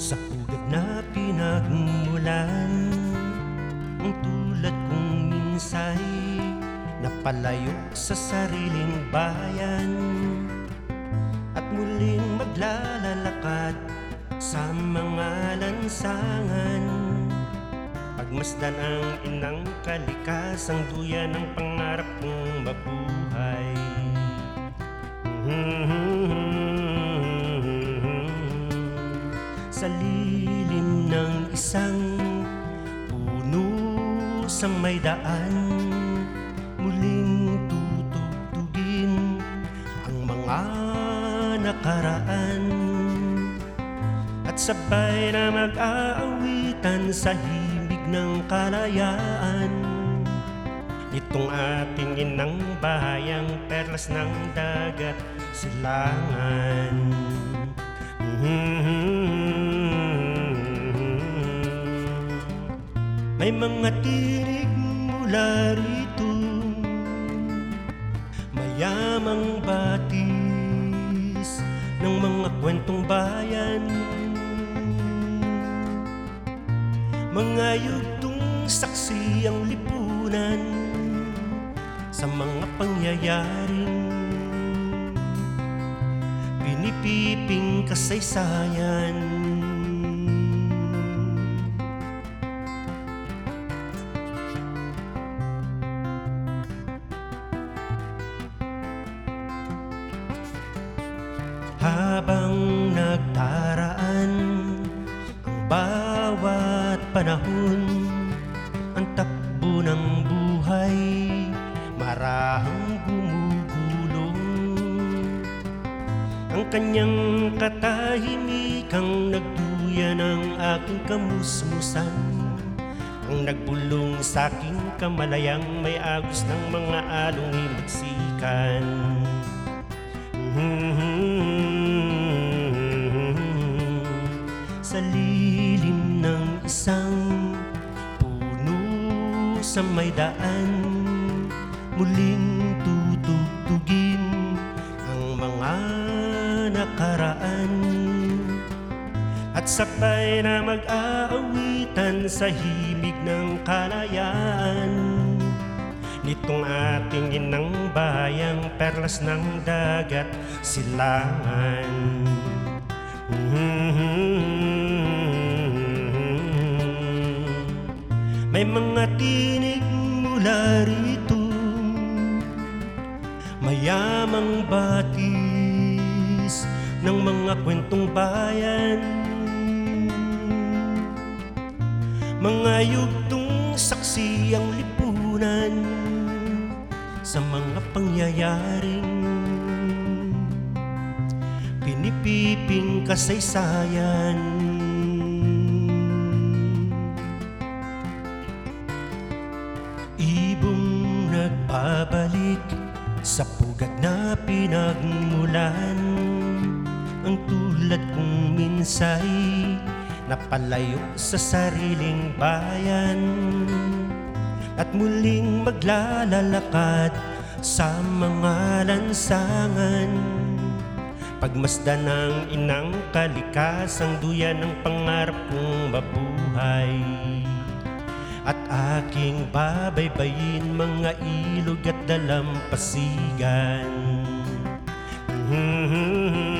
Sa ugat na pinagmulan Ang tulad kong minsay Napalayok sa sariling bayan. At muling maglalalakad Sa mga lansangan. Pagmasdan ang inang kalikasang Duya ng pangarap kong mabuhay. Mm-hmm. Sa lilim ng isang puno sa may daan. Muling tutugtugin ang mga nakaraan. At sabay na mag-aawitan sa himig ng kalayaan. Itong ating inang bahayang perlas ng dagat silangan May mga tinig mula rito Mayamang batis ng mga kwentong bayan. Mga yugtong saksi ang lipunan Sa mga pangyayaring Pinipiping kasaysayan Habang nagdaraan ang bawat panahon Ang takbo ng buhay marahang gumugulong. Ang kanyang katahimikang nagduya ng aking kamusmusan. Ang nagbulong sa aking kamalayang may agos ng mga along himagsikan Sa sa may daan. Muling tutugtugin ang mga nakaraan. At sabay na mag-aawitan sa himig ng kalayaan. Nitong ating inang bayang perlas ng dagat silangan May mga tinig mula rito Mayamang batis ng mga kwentong bayan. Mga yugtong saksi ang lipunan Sa mga pangyayaring Pinipiping kasaysayan nagbabalik sa pugad na pinagmulan. Ang tulad kong minsay napalayo sa sariling bayan. At muling maglalalakad sa mga lansangan. Pagmasdan ng inang kalikasang duyan ng pangarap kong mabuhay at aking babaybayin mga ilog at dalampasigan mm-hmm.